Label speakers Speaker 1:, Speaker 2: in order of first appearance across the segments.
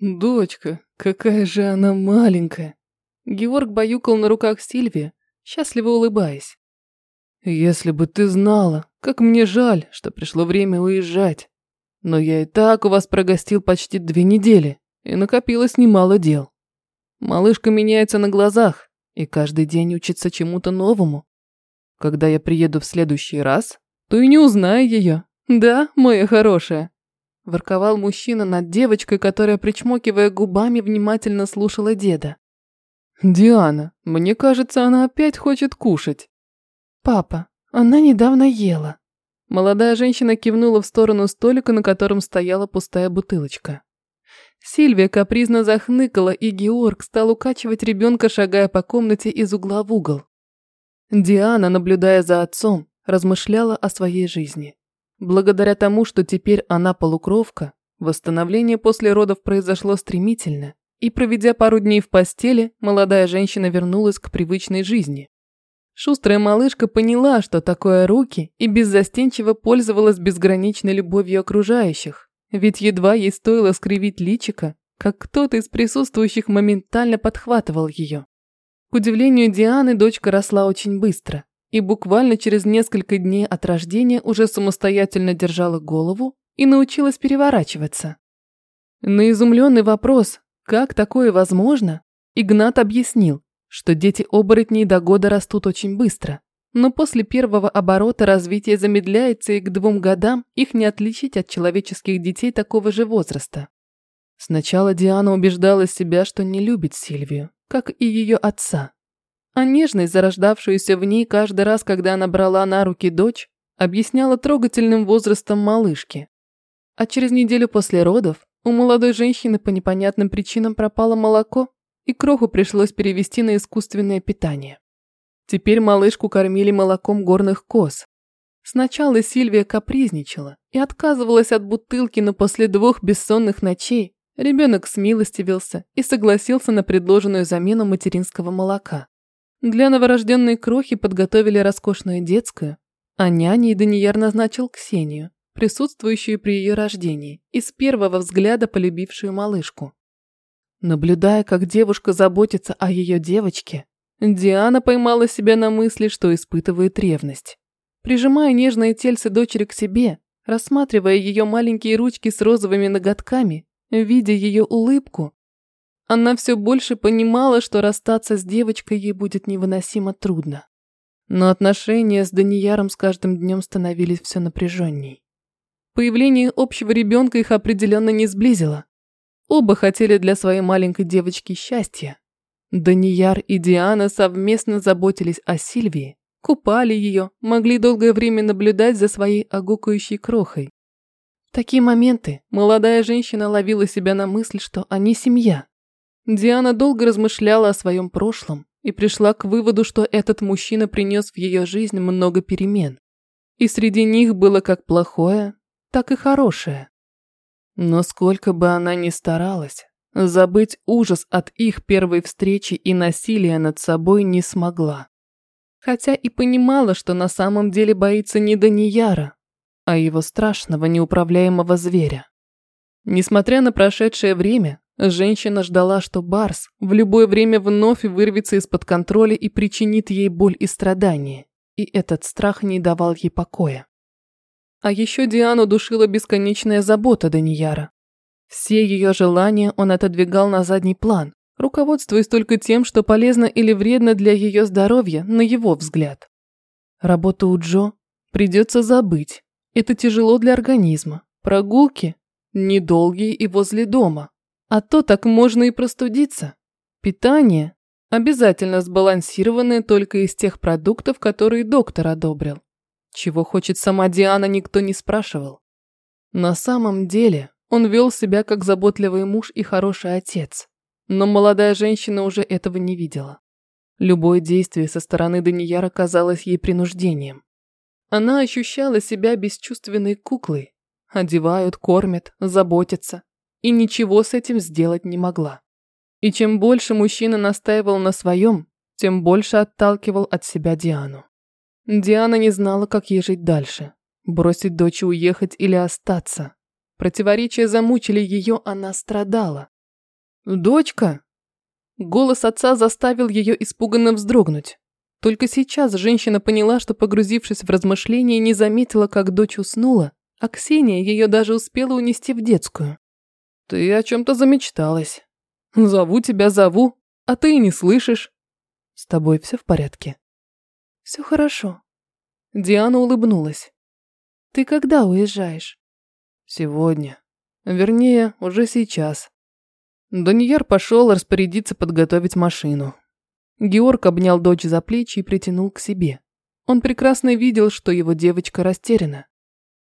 Speaker 1: Дочка, какая же она маленькая. Георг баюкал на руках Сильвию, счастливо улыбаясь. Если бы ты знала, как мне жаль, что пришло время уезжать. Но я и так у вас прогостил почти две недели, и накопилось немало дел. Малышка меняется на глазах, и каждый день учится чему-то новому. Когда я приеду в следующий раз, то и не узнаю ее. Да, моя хорошая. Ворковал мужчина над девочкой, которая, причмокивая губами, внимательно слушала деда. «Диана, мне кажется, она опять хочет кушать». «Папа, она недавно ела». Молодая женщина кивнула в сторону столика, на котором стояла пустая бутылочка. Сильвия капризно захныкала, и Георг стал укачивать ребенка, шагая по комнате из угла в угол. Диана, наблюдая за отцом, размышляла о своей жизни. Благодаря тому, что теперь она полукровка, восстановление после родов произошло стремительно, и проведя пару дней в постели, молодая женщина вернулась к привычной жизни. Шустрая малышка поняла, что такое руки, и беззастенчиво пользовалась безграничной любовью окружающих, ведь едва ей стоило скривить личико, как кто-то из присутствующих моментально подхватывал ее. К удивлению Дианы, дочка росла очень быстро и буквально через несколько дней от рождения уже самостоятельно держала голову и научилась переворачиваться. На изумленный вопрос, как такое возможно, Игнат объяснил, что дети оборотней до года растут очень быстро, но после первого оборота развитие замедляется и к двум годам их не отличить от человеческих детей такого же возраста. Сначала Диана убеждала себя, что не любит Сильвию, как и ее отца. А нежность, зарождавшуюся в ней каждый раз, когда она брала на руки дочь, объясняла трогательным возрастом малышки. А через неделю после родов у молодой женщины по непонятным причинам пропало молоко, и кроху пришлось перевести на искусственное питание. Теперь малышку кормили молоком горных коз. Сначала Сильвия капризничала и отказывалась от бутылки, но после двух бессонных ночей Ребенок смилостивился и согласился на предложенную замену материнского молока. Для новорожденной крохи подготовили роскошную детскую, а няней Данияр назначил Ксению, присутствующую при ее рождении и с первого взгляда полюбившую малышку. Наблюдая, как девушка заботится о ее девочке, Диана поймала себя на мысли, что испытывает ревность. Прижимая нежное тельце дочери к себе, рассматривая ее маленькие ручки с розовыми ноготками, Видя ее улыбку, она все больше понимала, что расстаться с девочкой ей будет невыносимо трудно. Но отношения с Данияром с каждым днем становились все напряженней. Появление общего ребенка их определенно не сблизило. Оба хотели для своей маленькой девочки счастья. Данияр и Диана совместно заботились о Сильвии, купали ее, могли долгое время наблюдать за своей огукающей крохой. В такие моменты молодая женщина ловила себя на мысль, что они семья. Диана долго размышляла о своем прошлом и пришла к выводу, что этот мужчина принес в ее жизнь много перемен. И среди них было как плохое, так и хорошее. Но сколько бы она ни старалась, забыть ужас от их первой встречи и насилия над собой не смогла. Хотя и понимала, что на самом деле боится не Данияра, а его страшного неуправляемого зверя. Несмотря на прошедшее время, женщина ждала, что Барс в любое время вновь вырвется из-под контроля и причинит ей боль и страдания, и этот страх не давал ей покоя. А еще Диану душила бесконечная забота Данияра. Все ее желания он отодвигал на задний план, руководствуясь только тем, что полезно или вредно для ее здоровья, на его взгляд. Работу у Джо придется забыть, это тяжело для организма. Прогулки недолгие и возле дома. А то так можно и простудиться. Питание обязательно сбалансированное только из тех продуктов, которые доктор одобрил. Чего хочет сама Диана, никто не спрашивал. На самом деле он вел себя как заботливый муж и хороший отец. Но молодая женщина уже этого не видела. Любое действие со стороны Данияра казалось ей принуждением. Она ощущала себя бесчувственной куклой. Одевают, кормят, заботятся. И ничего с этим сделать не могла. И чем больше мужчина настаивал на своем, тем больше отталкивал от себя Диану. Диана не знала, как ей жить дальше. Бросить дочь уехать или остаться. Противоречия замучили ее, она страдала. Дочка? Голос отца заставил ее испуганно вздрогнуть. Только сейчас женщина поняла, что, погрузившись в размышления, не заметила, как дочь уснула, а Ксения ее даже успела унести в детскую. «Ты о чем-то замечталась. Зову тебя, зову, а ты и не слышишь. С тобой все в порядке?» «Все хорошо». Диана улыбнулась. «Ты когда уезжаешь?» «Сегодня. Вернее, уже сейчас». Данияр пошел распорядиться подготовить машину. Георг обнял дочь за плечи и притянул к себе. Он прекрасно видел, что его девочка растеряна.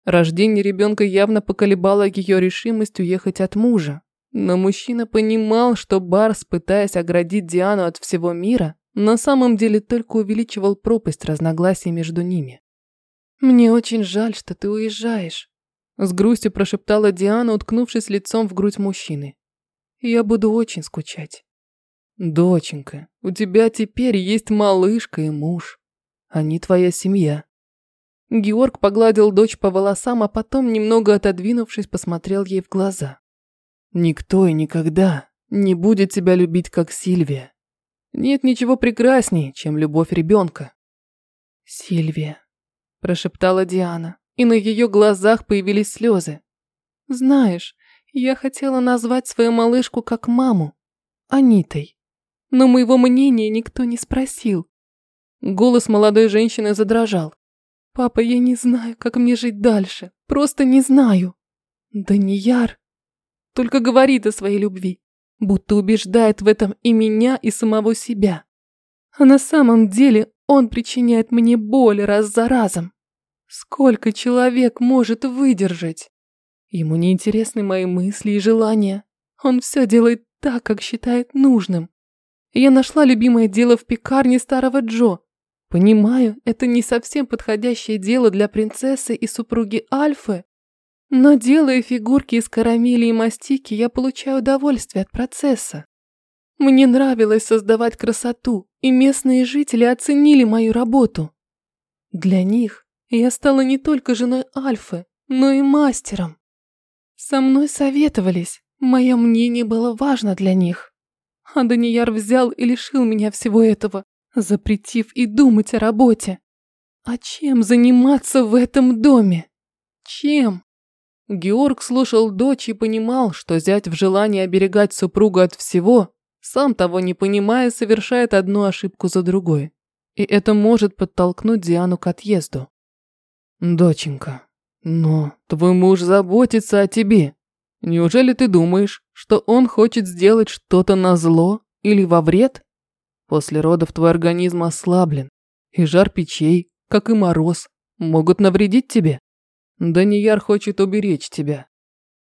Speaker 1: Рождение ребенка явно поколебало ее решимость уехать от мужа. Но мужчина понимал, что Барс, пытаясь оградить Диану от всего мира, на самом деле только увеличивал пропасть разногласий между ними. «Мне очень жаль, что ты уезжаешь», – с грустью прошептала Диана, уткнувшись лицом в грудь мужчины. «Я буду очень скучать». «Доченька, у тебя теперь есть малышка и муж. Они твоя семья». Георг погладил дочь по волосам, а потом, немного отодвинувшись, посмотрел ей в глаза. «Никто и никогда не будет тебя любить, как Сильвия. Нет ничего прекрасней, чем любовь ребенка». «Сильвия», – прошептала Диана, и на ее глазах появились слезы. «Знаешь, я хотела назвать свою малышку как маму, Анитой но моего мнения никто не спросил. Голос молодой женщины задрожал. «Папа, я не знаю, как мне жить дальше. Просто не знаю». Данияр только говорит о своей любви, будто убеждает в этом и меня, и самого себя. А на самом деле он причиняет мне боль раз за разом. Сколько человек может выдержать? Ему не интересны мои мысли и желания. Он все делает так, как считает нужным. Я нашла любимое дело в пекарне старого Джо. Понимаю, это не совсем подходящее дело для принцессы и супруги Альфы, но делая фигурки из карамели и мастики, я получаю удовольствие от процесса. Мне нравилось создавать красоту, и местные жители оценили мою работу. Для них я стала не только женой Альфы, но и мастером. Со мной советовались, мое мнение было важно для них. А Данияр взял и лишил меня всего этого, запретив и думать о работе. А чем заниматься в этом доме? Чем? Георг слушал дочь и понимал, что зять в желании оберегать супругу от всего, сам того не понимая, совершает одну ошибку за другой. И это может подтолкнуть Диану к отъезду. «Доченька, но твой муж заботится о тебе. Неужели ты думаешь, что он хочет сделать что-то на зло или во вред? После родов твой организм ослаблен, и жар печей, как и мороз, могут навредить тебе. Данияр хочет уберечь тебя.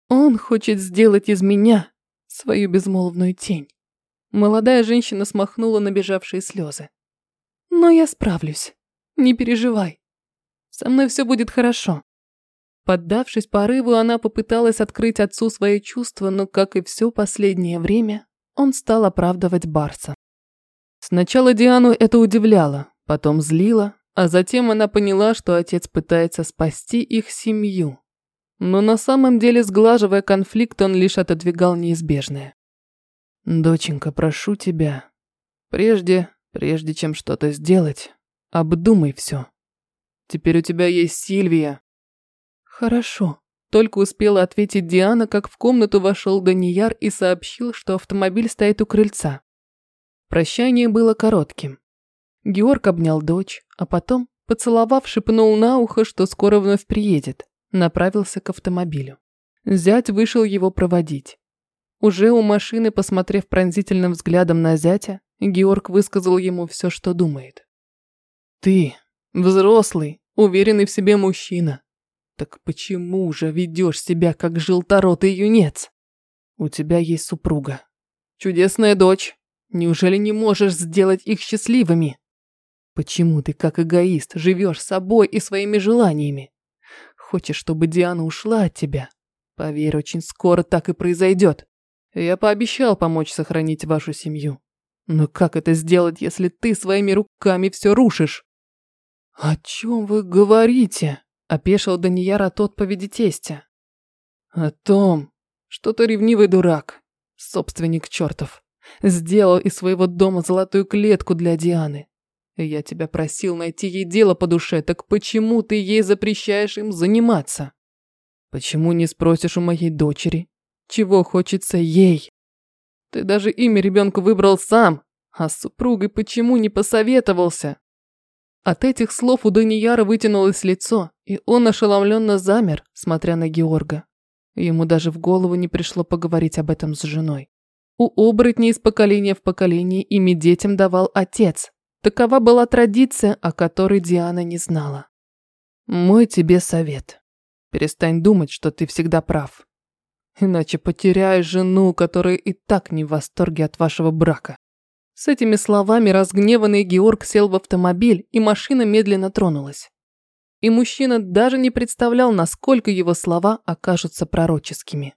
Speaker 1: Он хочет сделать из меня свою безмолвную тень. Молодая женщина смахнула набежавшие слезы. Но я справлюсь. Не переживай. Со мной все будет хорошо. Поддавшись порыву, она попыталась открыть отцу свои чувства, но, как и все последнее время, он стал оправдывать Барса. Сначала Диану это удивляло, потом злило, а затем она поняла, что отец пытается спасти их семью. Но на самом деле, сглаживая конфликт, он лишь отодвигал неизбежное. «Доченька, прошу тебя, прежде, прежде чем что-то сделать, обдумай все. Теперь у тебя есть Сильвия, «Хорошо», – только успела ответить Диана, как в комнату вошел Данияр и сообщил, что автомобиль стоит у крыльца. Прощание было коротким. Георг обнял дочь, а потом, поцеловав, шепнул на ухо, что скоро вновь приедет, направился к автомобилю. Зять вышел его проводить. Уже у машины, посмотрев пронзительным взглядом на зятя, Георг высказал ему все, что думает. «Ты, взрослый, уверенный в себе мужчина, так почему же ведешь себя как желторотый юнец? У тебя есть супруга. Чудесная дочь. Неужели не можешь сделать их счастливыми? Почему ты, как эгоист, живешь собой и своими желаниями? Хочешь, чтобы Диана ушла от тебя? Поверь, очень скоро так и произойдет. Я пообещал помочь сохранить вашу семью. Но как это сделать, если ты своими руками все рушишь? О чем вы говорите? Опешил Данияр от отповеди тестя. О том, что ты ревнивый дурак. Собственник чертов. Сделал из своего дома золотую клетку для Дианы. Я тебя просил найти ей дело по душе, так почему ты ей запрещаешь им заниматься? Почему не спросишь у моей дочери, чего хочется ей? Ты даже имя ребенку выбрал сам, а с супругой почему не посоветовался? От этих слов у Данияра вытянулось лицо, и он ошеломленно замер, смотря на Георга. Ему даже в голову не пришло поговорить об этом с женой. У оборотней из поколения в поколение ими детям давал отец. Такова была традиция, о которой Диана не знала. Мой тебе совет. Перестань думать, что ты всегда прав. Иначе потеряешь жену, которая и так не в восторге от вашего брака. С этими словами разгневанный Георг сел в автомобиль, и машина медленно тронулась. И мужчина даже не представлял, насколько его слова окажутся пророческими.